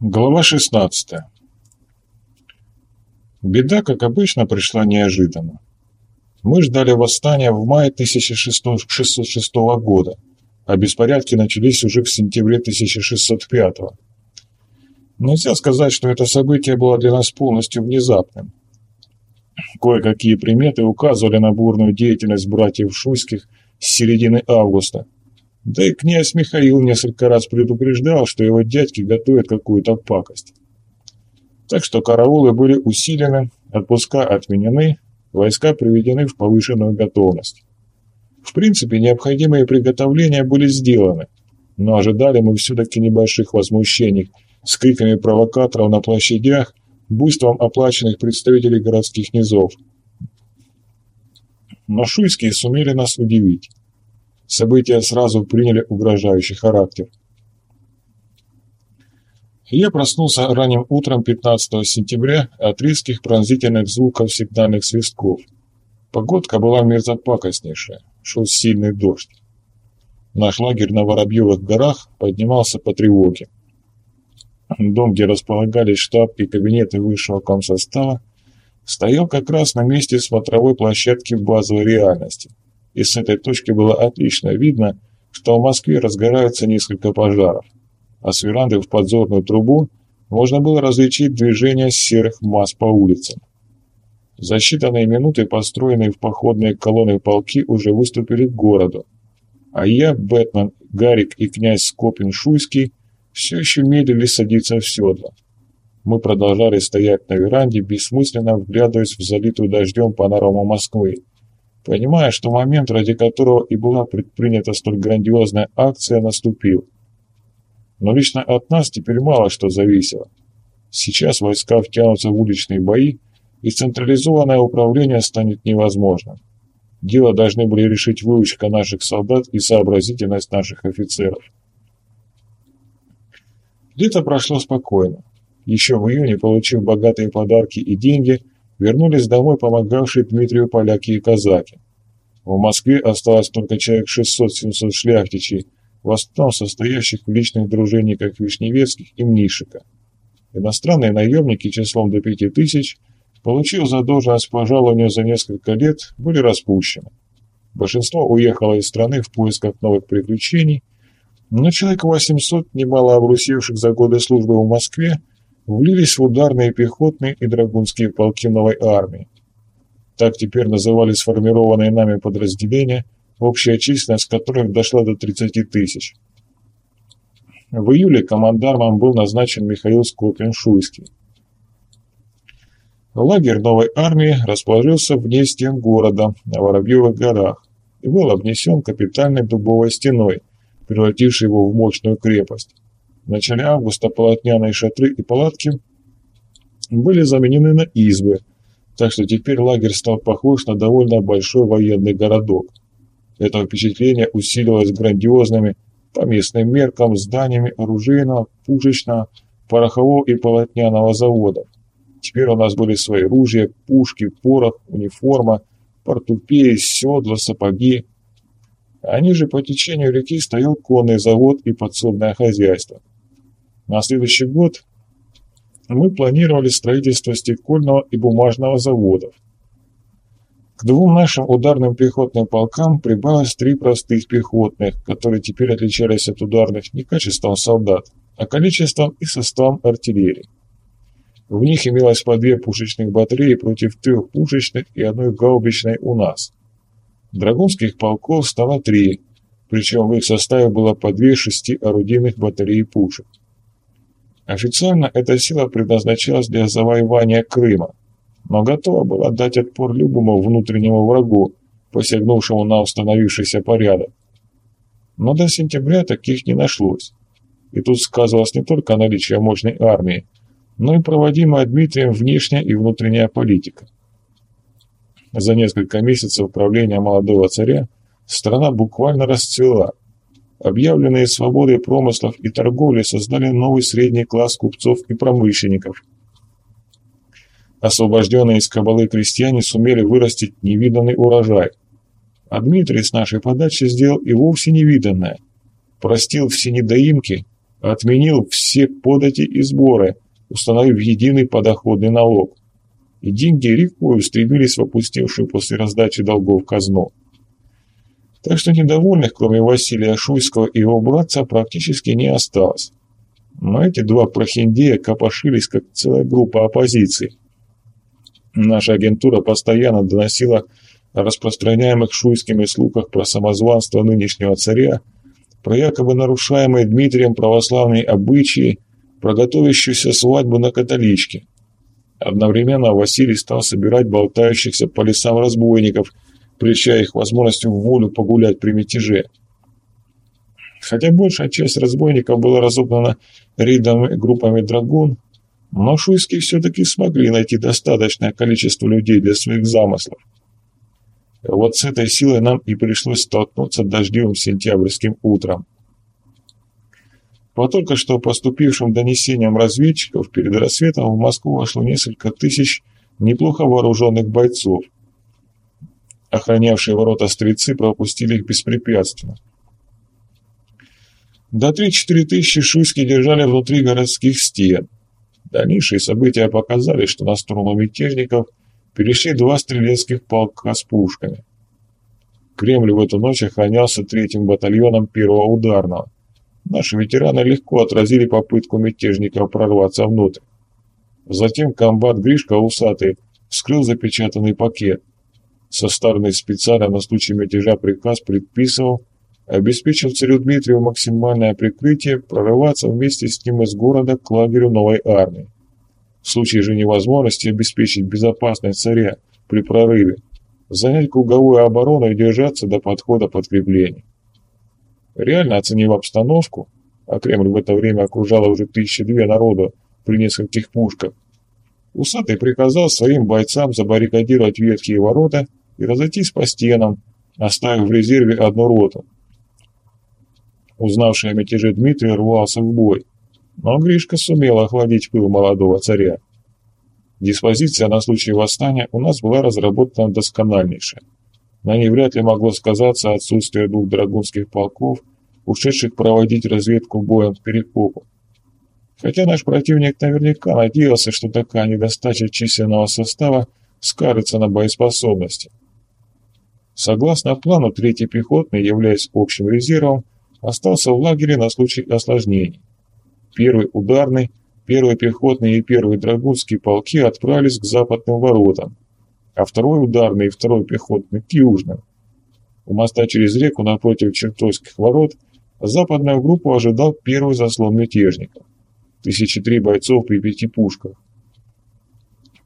Глава 16. Беда, как обычно, пришла неожиданно. Мы ждали восстания в мае 1606 года, а беспорядки начались уже в сентябре 1605. Нельзя сказать, что это событие было для нас полностью внезапным. Кое-какие приметы указывали на бурную деятельность братьев Шуйских с середины августа – да и князь Михаил несколько раз предупреждал, что его дядьки готовят какую-то пакость. Так что караулы были усилены, отпуска отменены, войска приведены в повышенную готовность. В принципе, необходимые приготовления были сделаны, но ожидали мы все-таки небольших возмущений с криками провокаторов на площадях, буйством оплаченных представителей городских низов. Но шуйские сумели нас удивить. События сразу приняли угрожающий характер. Я проснулся ранним утром 15 сентября от резких пронзительных звуков сигнальных свистков. Погодка была мерзопакостнейшая, шел сильный дождь. Наш лагерь на Воробьевых горах поднимался по тревоге. Дом, где располагались штаб и кабинеты высшего комсостава, стоял как раз на месте смотровой площадки базовой реальности – и с этой точки было отлично видно, что в Москве разгораются несколько пожаров, а с веранды в подзорную трубу можно было различить движение серых масс по улицам. За считанные минуты построенные в походные колонны полки уже выступили к городу, а я, Бэтмен, Гарик и князь Скопин-Шуйский все еще медлили садиться в седло. Мы продолжали стоять на веранде, бессмысленно вглядываясь в залитую дождем панораму Москвы, понимая, что момент, ради которого и была предпринята столь грандиозная акция, наступил. Но лично от нас теперь мало что зависело. Сейчас войска втянутся в уличные бои, и централизованное управление станет невозможным. Дело должны были решить выучка наших солдат и сообразительность наших офицеров. Лето прошло спокойно. Еще в июне, получив богатые подарки и деньги – вернулись домой помогавшие Дмитрию поляки и казаки. В Москве осталось только человек 600-700 шляхтичей, в основном состоящих в личных дружинниках Вишневецких и Мнишика. Иностранные наемники числом до пяти тысяч, получив задолженность по жалованию за несколько лет, были распущены. Большинство уехало из страны в поисках новых приключений, но человек 800, немало обрусевших за годы службы в Москве, влились в ударные пехотные и драгунские полки новой армии. Так теперь назывались сформированные нами подразделения, общая численность которых дошла до 30 тысяч. В июле командармом был назначен Михаил Скопин-Шуйский. Лагерь новой армии расположился вне стен города, на Воробьевых горах, и был обнесен капитальной дубовой стеной, превратившей его в мощную крепость. В начале августа полотняные шатры и палатки были заменены на избы, так что теперь лагерь стал похож на довольно большой военный городок. Это впечатление усиливалось грандиозными, по местным меркам, зданиями оружейного, пушечного, порохового и полотняного заводов. Теперь у нас были свои ружья, пушки, порох, униформа, портупеи, седла, сапоги. Они же по течению реки стоял конный завод и подсобное хозяйство. На следующий год мы планировали строительство стекольного и бумажного заводов. К двум нашим ударным пехотным полкам прибавилось три простых пехотных, которые теперь отличались от ударных не качеством солдат, а количеством и составом артиллерии. В них имелось по две пушечных батареи против трех пушечных и одной гаубичной у нас. Драгунских полков стало три, причем в их составе было по две шести орудийных батареи пушек. Официально эта сила предназначалась для завоевания Крыма, но готова была дать отпор любому внутреннему врагу, посягнувшему на установившийся порядок. Но до сентября таких не нашлось. И тут сказывалось не только наличие мощной армии, но и проводимая Дмитрием внешняя и внутренняя политика. За несколько месяцев правления молодого царя страна буквально расцвела – Объявленные свободой промыслов и торговли создали новый средний класс купцов и промышленников. Освобожденные из кабалы крестьяне сумели вырастить невиданный урожай. А Дмитрий с нашей подачи сделал и вовсе невиданное. Простил все недоимки отменил все подати и сборы, установив единый подоходный налог. И деньги рекой устремились в опустевшую после раздачи долгов казну. Так что недовольных, кроме Василия Шуйского и его братца, практически не осталось. Но эти два прохиндея копошились, как целая группа оппозиции. Наша агентура постоянно доносила о распространяемых шуйскими слухах про самозванство нынешнего царя, про якобы нарушаемые Дмитрием православные обычаи, про готовящуюся свадьбу на католичке. Одновременно Василий стал собирать болтающихся по лесам разбойников, прельщая их возможностью в волю погулять при мятеже. Хотя большая часть разбойников была разогнана рейдами группами «Драгун», но шуйские все-таки смогли найти достаточное количество людей для своих замыслов. Вот с этой силой нам и пришлось столкнуться дождливым сентябрьским утром. По только что поступившим донесениям разведчиков, перед рассветом в Москву вошло несколько тысяч неплохо вооруженных бойцов. Охранявшие ворота стрельцы пропустили их беспрепятственно. До 3-4 тысячи шуйские держали внутри городских стен. Дальнейшие события показали, что на сторону мятежников перешли два стрелецких полка с пушками. Кремль в эту ночь охранялся третьим батальоном первого ударного. Наши ветераны легко отразили попытку мятежников прорваться внутрь. Затем комбат Гришка Усатый вскрыл запечатанный пакет. Составленный специально на случай мятежа приказ предписывал обеспечив царю Дмитрию максимальное прикрытие, прорываться вместе с ним из города к лагерю новой армии. В случае же невозможности обеспечить безопасность царя при прорыве, занять круговую оборону и держаться до подхода подкреплений. Реально оценив обстановку, а Кремль в это время окружало уже тысячи две народу при нескольких пушках, Усатый приказал своим бойцам забаррикадировать ветхие ворота и разойтись по стенам, оставив в резерве одну роту – Узнавший о мятеже Дмитрий рвался в бой, но Гришка сумел охладить пыл молодого царя. Диспозиция на случай восстания у нас была разработана доскональнейшая. На ней вряд ли могло сказаться отсутствие двух драгунских полков, ушедших проводить разведку боем к Перекопу. Хотя наш противник наверняка надеялся, что такая недостача численного состава скажется на боеспособности. Согласно плану, третий пехотный, являясь общим резервом, остался в лагере на случай осложнений. Первый ударный, первый пехотный и первый драгунский полки отправились к западным воротам, а второй ударный и второй пехотный к южным. У моста через реку напротив чертойских ворот западную группу ожидал первый заслон мятежников. Тысячи три бойцов при пяти пушках.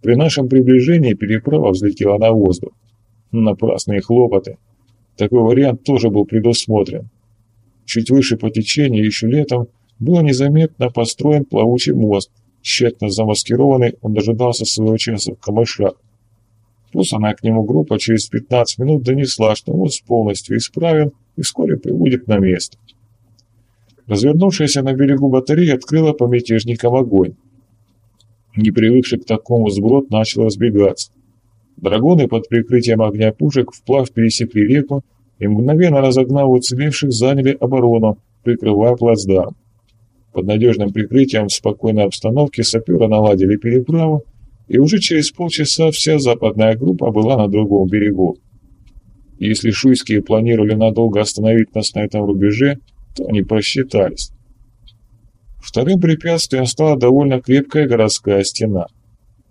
При нашем приближении переправа взлетела на воздух. Напрасные хлопоты. Такой вариант тоже был предусмотрен. Чуть выше по течению еще летом было незаметно построен плавучий мост. Тщательно замаскированный, он дожидался своего часа в камышах. Посланная к нему группа через 15 минут донесла, что мост полностью исправен и вскоре приводит на место. Развернувшаяся на берегу батарея открыла по мятежникам огонь. Не привыкший к такому сброд начал разбегаться. Драгоны под прикрытием огня пушек вплавь пересекли реку и, мгновенно разогнав уцелевших, заняли оборону, прикрывая плацдарм. Под надежным прикрытием в спокойной обстановке саперы наладили переправу, и уже через полчаса вся западная группа была на другом берегу. Если шуйские планировали надолго остановить нас на этом рубеже, то они просчитались. Вторым препятствием стала довольно крепкая городская стена.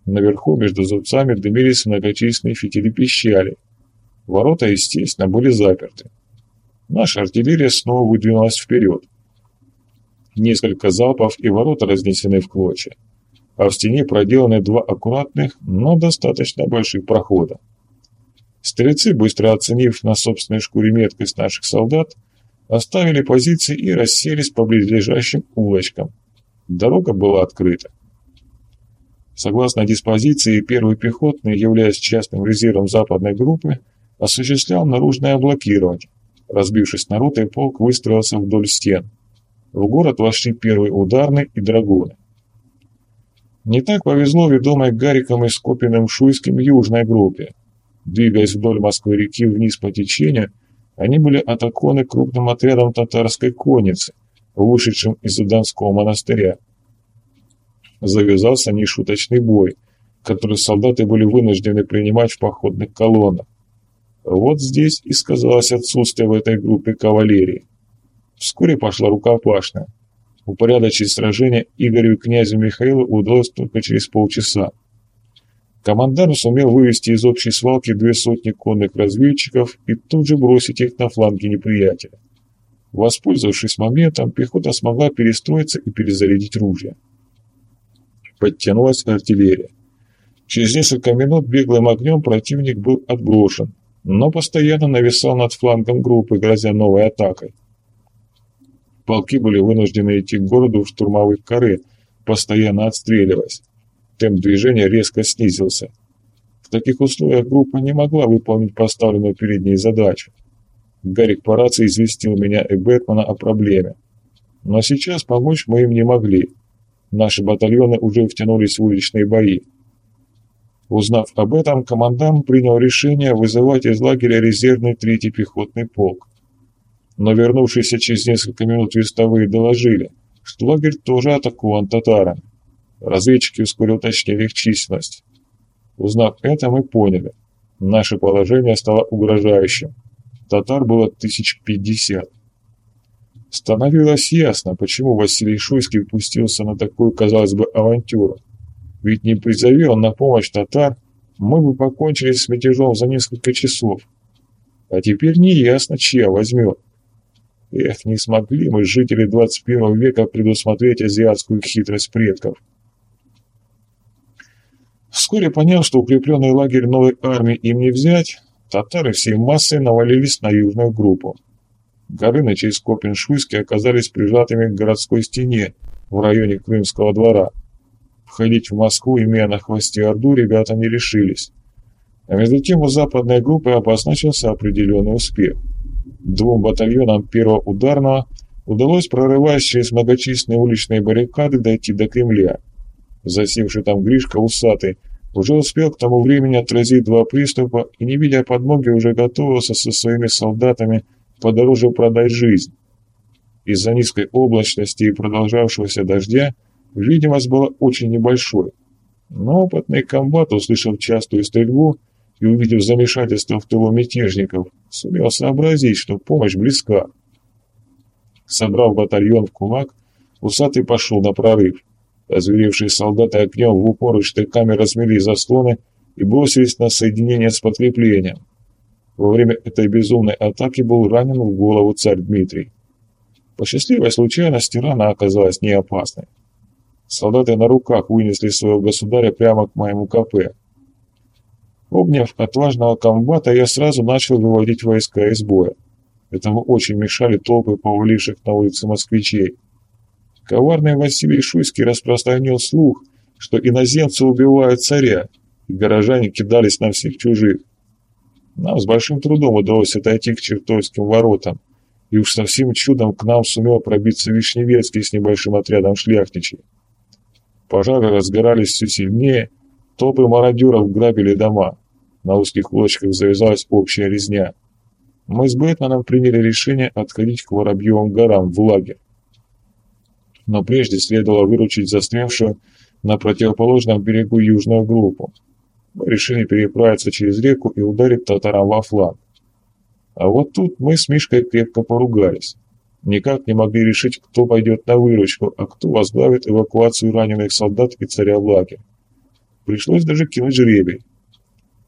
Наверху между зубцами дымились многочисленные фитили пищали – Ворота, естественно, были заперты. Наша артиллерия снова выдвинулась вперед. Несколько залпов, и ворота разнесены в клочья. А в стене проделаны два аккуратных, но достаточно больших прохода. Стрельцы, быстро оценив на собственной шкуре меткость наших солдат, оставили позиции и расселись по близлежащим улочкам. Дорога была открыта. Согласно диспозиции, первый пехотный, являясь частным резервом западной группы, осуществлял наружное блокирование. Разбившись на роты, полк выстроился вдоль стен. В город вошли первые ударные и драгуны. Не так повезло ведомой Гариком и Скопиным Шуйским южной группе. Двигаясь вдоль Москвы-реки вниз по течению, они были атакованы крупным отрядом татарской конницы, вышедшим из Уданского монастыря. Завязался нешуточный бой, который солдаты были вынуждены принимать в походных колоннах. Вот здесь и сказалось отсутствие в этой группе кавалерии. Вскоре пошла рукопашная. Упорядочить сражение Игорю и князю Михаилу удалось только через полчаса. Командар сумел вывести из общей свалки две сотни конных разведчиков и тут же бросить их на фланги неприятеля. Воспользовавшись моментом, пехота смогла перестроиться и перезарядить ружья. Подтянулась артиллерия. Через несколько минут беглым огнем противник был отброшен, но постоянно нависал над флангом группы, грозя новой атакой. Полки были вынуждены идти к городу в штурмовых каре, постоянно отстреливаясь. Темп движения резко снизился. В таких условиях группа не могла выполнить поставленную перед ней задачу. Гарик по рации известил меня и Бэтмена о проблеме. Но сейчас помочь мы им не могли. Наши батальоны уже втянулись в уличные бои. Узнав об этом, командант принял решение вызывать из лагеря резервный третий пехотный полк. Но вернувшиеся через несколько минут вестовые доложили, что лагерь тоже атакован татарами. Разведчики вскоре уточнили их численность. Узнав это, мы поняли. Наше положение стало угрожающим. Татар было тысяч пятьдесят. Становилось ясно, почему Василий Шуйский пустился на такую, казалось бы, авантюру. Ведь не призови он на помощь татар, мы бы покончили с мятежом за несколько часов. А теперь неясно, чья возьмет. Эх, не смогли мы, жители 21 века, предусмотреть азиатскую хитрость предков. Вскоре поняв, что укрепленный лагерь новой армии им не взять, Татары всей массой навалились на южную группу. Горыныч через Копеншуйский оказались прижатыми к городской стене в районе Крымского двора. Входить в Москву, имея на хвосте Орду, ребята не решились. А между тем у западной группы обозначился определенный успех. Двум батальонам первого ударного удалось, прорываясь через многочисленные уличные баррикады, дойти до Кремля. Засевший там Гришка усатый – уже успел к тому времени отразить два приступа и, не видя подмоги, уже готовился со своими солдатами подороже продать жизнь. Из-за низкой облачности и продолжавшегося дождя видимость была очень небольшой. Но опытный комбат, услышав частую стрельбу и увидев замешательство в тылу мятежников, сумел сообразить, что помощь близка. Собрав батальон в кулак, усатый пошел на прорыв. Озверевшие солдаты огнем в упор и штыками размели заслоны и бросились на соединение с подкреплением. Во время этой безумной атаки был ранен в голову царь Дмитрий. По счастливой случайности рана оказалась не опасной. Солдаты на руках вынесли своего государя прямо к моему КП. Обняв отважного комбата, я сразу начал выводить войска из боя. Этому очень мешали толпы поваливших на улице москвичей. Коварный Василий Шуйский распространил слух, что иноземцы убивают царя, и горожане кидались на всех чужих. Нам с большим трудом удалось отойти к Чертовским воротам, и уж совсем чудом к нам сумел пробиться Вишневецкий с небольшим отрядом шляхтичей. Пожары разгорались все сильнее, толпы мародеров грабили дома. На узких улочках завязалась общая резня. Мы с Бэтменом приняли решение отходить к Воробьевым горам в лагерь но прежде следовало выручить застрявшую на противоположном берегу южную группу. Мы решили переправиться через реку и ударить татарам во фланг. А вот тут мы с Мишкой крепко поругались. Никак не могли решить, кто пойдет на выручку, а кто возглавит эвакуацию раненых солдат и царя в лагерь. Пришлось даже кинуть жребий.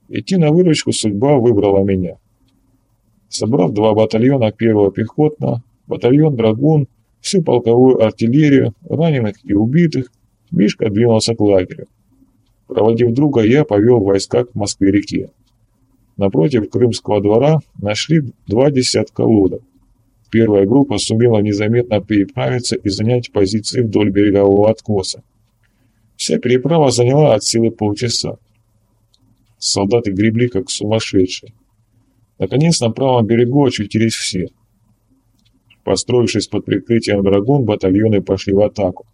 Идти на выручку судьба выбрала меня. Собрав два батальона первого пехотного, батальон «Драгун» всю полковую артиллерию, раненых и убитых, Мишка двинулся к лагерю. Проводив друга, я повел войска к Москве-реке. Напротив Крымского двора нашли два десятка лодок. Первая группа сумела незаметно переправиться и занять позиции вдоль берегового откоса. Вся переправа заняла от силы полчаса. Солдаты гребли как сумасшедшие. Наконец на правом берегу очутились все – Построившись под прикрытием драгун, батальоны пошли в атаку.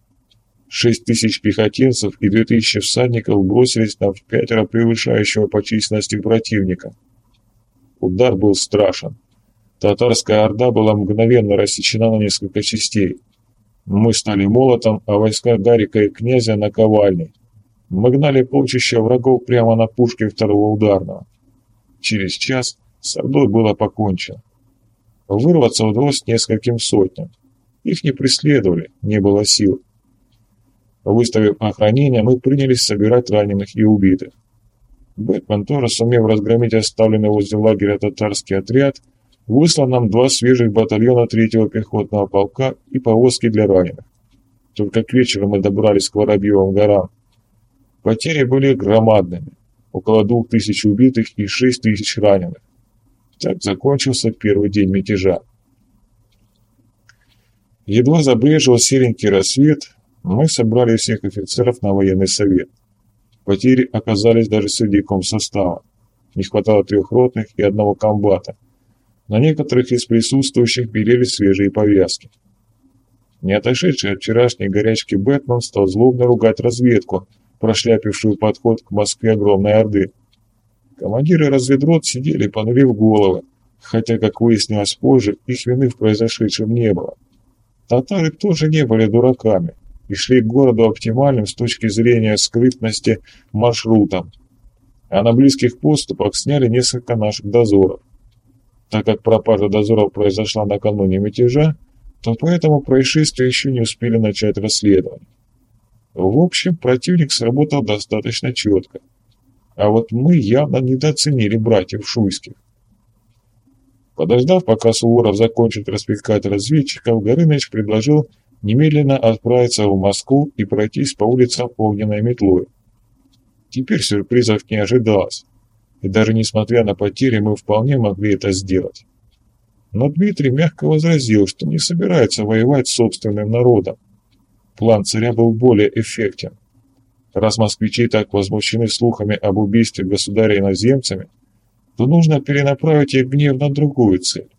Шесть тысяч пехотинцев и две тысячи всадников бросились на пятеро превышающего по численности противника. Удар был страшен. Татарская орда была мгновенно рассечена на несколько частей. Мы стали молотом, а войска Гарика и князя наковальней. Мы гнали полчища врагов прямо на пушке второго ударного. Через час с Ордой было покончено. Вырваться удалось нескольким сотням. Их не преследовали, не было сил. Выставив охранение, мы принялись собирать раненых и убитых. Бэтмен, тоже сумев разгромить оставленный возле лагеря татарский отряд, выслал нам два свежих батальона третьего пехотного полка и повозки для раненых. Только к вечеру мы добрались к Воробьевым горам. Потери были громадными. Около двух тысяч убитых и шесть тысяч раненых. Так закончился первый день мятежа. Едва забрежил серенький рассвет, мы собрали всех офицеров на военный совет. Потери оказались даже среди комсостава. Не хватало трех ротных и одного комбата. На некоторых из присутствующих белели свежие повязки. Не отошедший от вчерашней горячки Бэтмен стал злобно ругать разведку, прошляпившую подход к Москве огромной Орды. Командиры разведрот сидели, понурив головы, хотя, как выяснилось позже, их вины в произошедшем не было. Татары тоже не были дураками и шли к городу оптимальным с точки зрения скрытности маршрутом, а на близких поступах сняли несколько наших дозоров. Так как пропажа дозоров произошла накануне мятежа, то по этому происшествию еще не успели начать расследование. В общем, противник сработал достаточно четко. А вот мы явно недооценили братьев Шуйских. Подождав, пока Суворов закончит распекать разведчиков, Горыныч предложил немедленно отправиться в Москву и пройтись по улицам огненной метлой. Теперь сюрпризов не ожидалось, и даже несмотря на потери мы вполне могли это сделать. Но Дмитрий мягко возразил, что не собирается воевать с собственным народом. План царя был более эффектен. Раз москвичи так возмущены слухами об убийстве государя иноземцами, то нужно перенаправить их гнев на другую цель.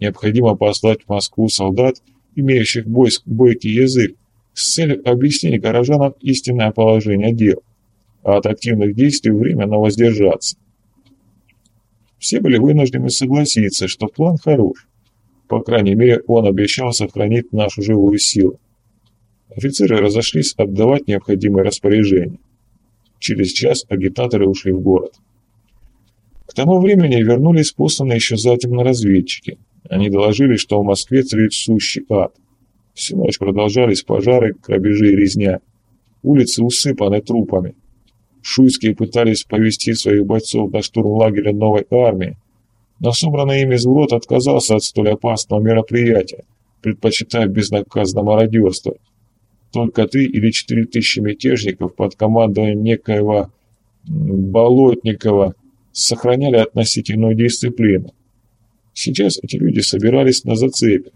Необходимо послать в Москву солдат, имеющих бойск, бойкий язык, с целью объяснить горожанам истинное положение дел, а от активных действий временно воздержаться. Все были вынуждены согласиться, что план хорош. По крайней мере, он обещал сохранить нашу живую силу. Офицеры разошлись отдавать необходимые распоряжения. Через час агитаторы ушли в город. К тому времени вернулись посланные еще затем на разведчики. Они доложили, что в Москве царит сущий ад. Всю ночь продолжались пожары, грабежи и резня. Улицы усыпаны трупами. Шуйские пытались повести своих бойцов на штурм лагеря новой армии, но собранный ими взвод отказался от столь опасного мероприятия, предпочитая безнаказанно мародерствовать. Только три или четыре тысячи мятежников под командой некоего Болотникова сохраняли относительную дисциплину. Сейчас эти люди собирались на зацепе.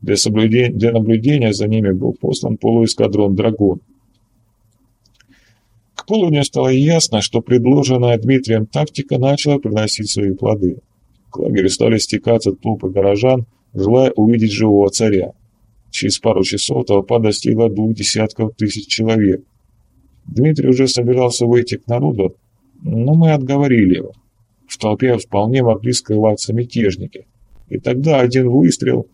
Для, соблюдения, для наблюдения за ними был послан полуэскадрон «Драгун». К полудню стало ясно, что предложенная Дмитрием тактика начала приносить свои плоды. К лагерю стали стекаться толпы горожан, желая увидеть живого царя. Через пару часов толпа достигла двух десятков тысяч человек. Дмитрий уже собирался выйти к народу, но мы отговорили его. В толпе вполне могли скрываться мятежники. И тогда один выстрел...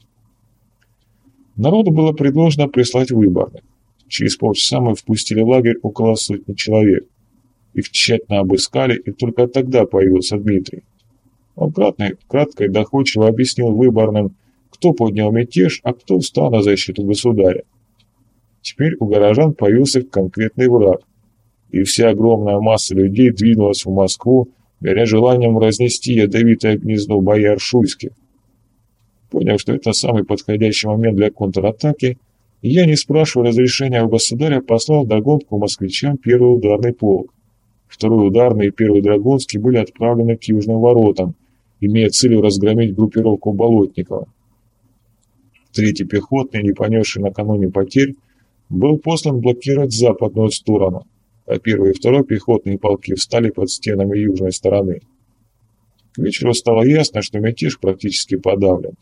Народу было предложено прислать выборных. Через полчаса мы впустили в лагерь около сотни человек. Их тщательно обыскали, и только тогда появился Дмитрий. Он кратко, кратко и доходчиво объяснил выборным, кто поднял мятеж, а кто встал на защиту государя. Теперь у горожан появился конкретный враг, и вся огромная масса людей двинулась в Москву, горя желанием разнести ядовитое гнездо бояр Шуйских. Поняв, что это самый подходящий момент для контратаки, я, не спрашивая разрешения у государя, послал догонку москвичам первый ударный полк. Второй ударный и первый драгунский были отправлены к южным воротам, имея целью разгромить группировку Болотникова. Третий пехотный, не понесший накануне потерь, был послан блокировать западную сторону, а первый и второй пехотные полки встали под стенами южной стороны. К вечеру стало ясно, что мятеж практически подавлен.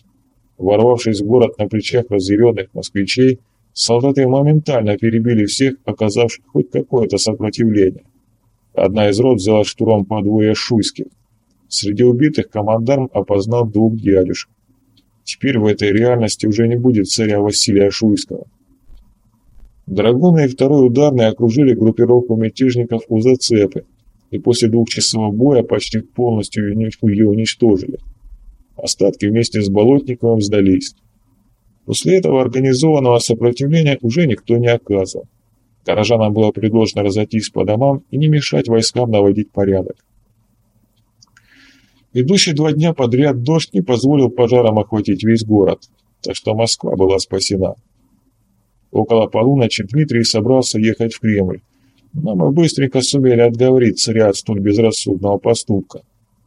Ворвавшись в город на плечах разъяренных москвичей, солдаты моментально перебили всех, оказавших хоть какое-то сопротивление. Одна из рот взяла штурмом по двое шуйских. Среди убитых командарм опознал двух дядюшек. Теперь в этой реальности уже не будет царя Василия Шуйского. Драгуны и второй ударный окружили группировку мятежников у зацепы, и после двухчасового боя почти полностью ее уничтожили. Остатки вместе с Болотниковым сдались. После этого организованного сопротивления уже никто не оказывал. Горожанам было предложено разойтись по домам и не мешать войскам наводить порядок. Идущий два дня подряд дождь не позволил пожарам охватить весь город, так что Москва была спасена. Около полуночи Дмитрий собрался ехать в Кремль, но мы быстренько сумели отговорить царя от столь безрассудного поступка.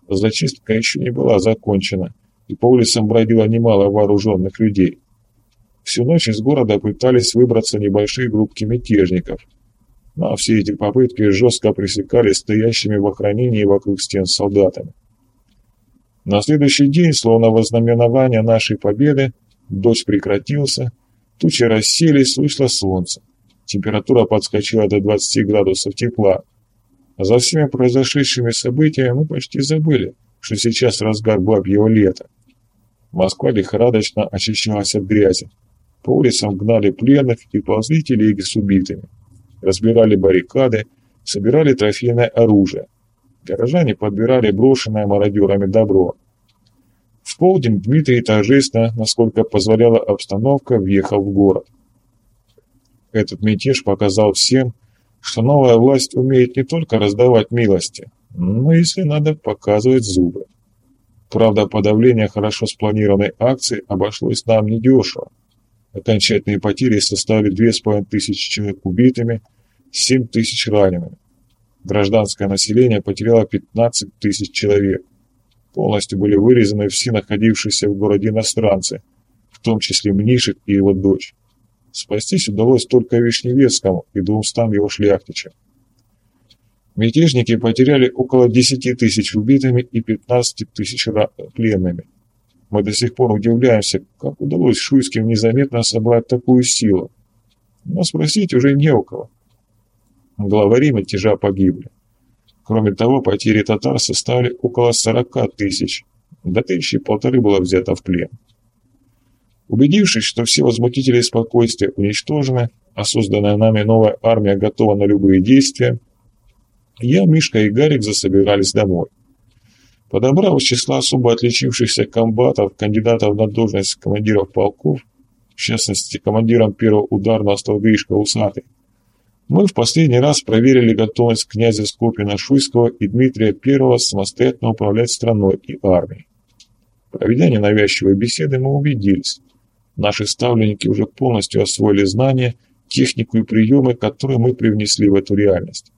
Зачистка еще не была закончена, и по улицам бродило немало вооруженных людей. Всю ночь из города пытались выбраться небольшие группки мятежников, но все эти попытки жестко пресекались стоящими в охранении вокруг стен солдатами. На следующий день, словно вознаменование нашей победы, дождь прекратился, тучи расселись, вышло солнце. Температура подскочила до 20 градусов тепла. А за всеми произошедшими событиями мы почти забыли, что сейчас разгар бабьего лета. Москва лихорадочно очищалась от грязи. По улицам гнали пленных и ползли телеги с убитыми. Разбирали баррикады, собирали трофейное оружие. Горожане подбирали брошенное мародерами добро. В полдень Дмитрий торжественно, насколько позволяла обстановка, въехал в город. Этот мятеж показал всем, что новая власть умеет не только раздавать милости, но, если надо, показывать зубы. Правда, подавление хорошо спланированной акции обошлось нам недешево. Окончательные потери составили 2500 человек убитыми, 7 тысяч ранеными. Гражданское население потеряло 15 тысяч человек. Полностью были вырезаны все находившиеся в городе иностранцы, в том числе Мнишек и его дочь. Спастись удалось только Вишневецкому и двумстам его шляхтичам. Мятежники потеряли около 10 тысяч убитыми и 15 тысяч пленными. Мы до сих пор удивляемся, как удалось Шуйским незаметно собрать такую силу. Но спросить уже не у кого. Главари мятежа погибли. Кроме того, потери татар составили около 40 тысяч, до тысячи полторы было взято в плен. Убедившись, что все возмутители спокойствия уничтожены, а созданная нами новая армия готова на любые действия, я, Мишка и Гарик засобирались домой. Подобрав из числа особо отличившихся комбатов, кандидатов на должность командиров полков, в частности, командиром первого ударного стал Гришка Усатый, мы в последний раз проверили готовность князя Скопина-Шуйского и Дмитрия I самостоятельно управлять страной и армией. Проведя ненавязчивые беседы, мы убедились, Наши ставленники уже полностью освоили знания, технику и приемы, которые мы привнесли в эту реальность.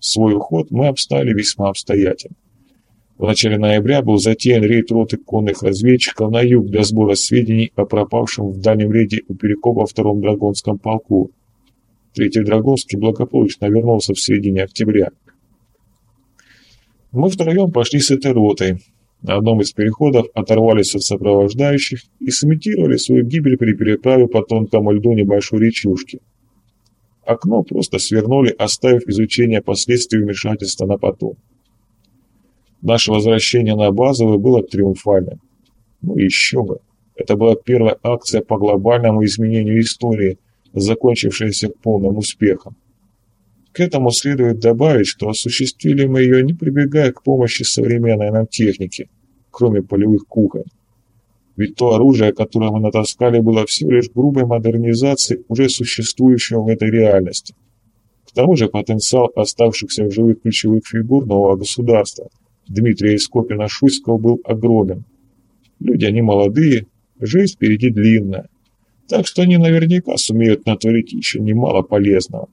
Свой уход мы обстали весьма обстоятельно. В начале ноября был затеян рейд роты конных разведчиков на юг для сбора сведений о пропавшем в дальнем рейде у Перекопа втором Драгонском полку. Третий Драгонский благополучно вернулся в середине октября. Мы втроем пошли с этой ротой, на одном из переходов оторвались от сопровождающих и сымитировали свою гибель при переправе по тонкому льду небольшой речушки. Окно просто свернули, оставив изучение последствий вмешательства на потом. Наше возвращение на базовый было триумфальным. Ну еще бы. Это была первая акция по глобальному изменению истории, закончившаяся полным успехом. К этому следует добавить, что осуществили мы ее, не прибегая к помощи современной нам техники, кроме полевых кухонь. Ведь то оружие, которое мы натаскали, было всего лишь грубой модернизацией уже существующего в этой реальности. К тому же потенциал оставшихся в живых ключевых фигур нового государства Дмитрия Ископина-Шуйского был огромен. Люди они молодые, жизнь впереди длинная, так что они наверняка сумеют натворить еще немало полезного.